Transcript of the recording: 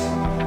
you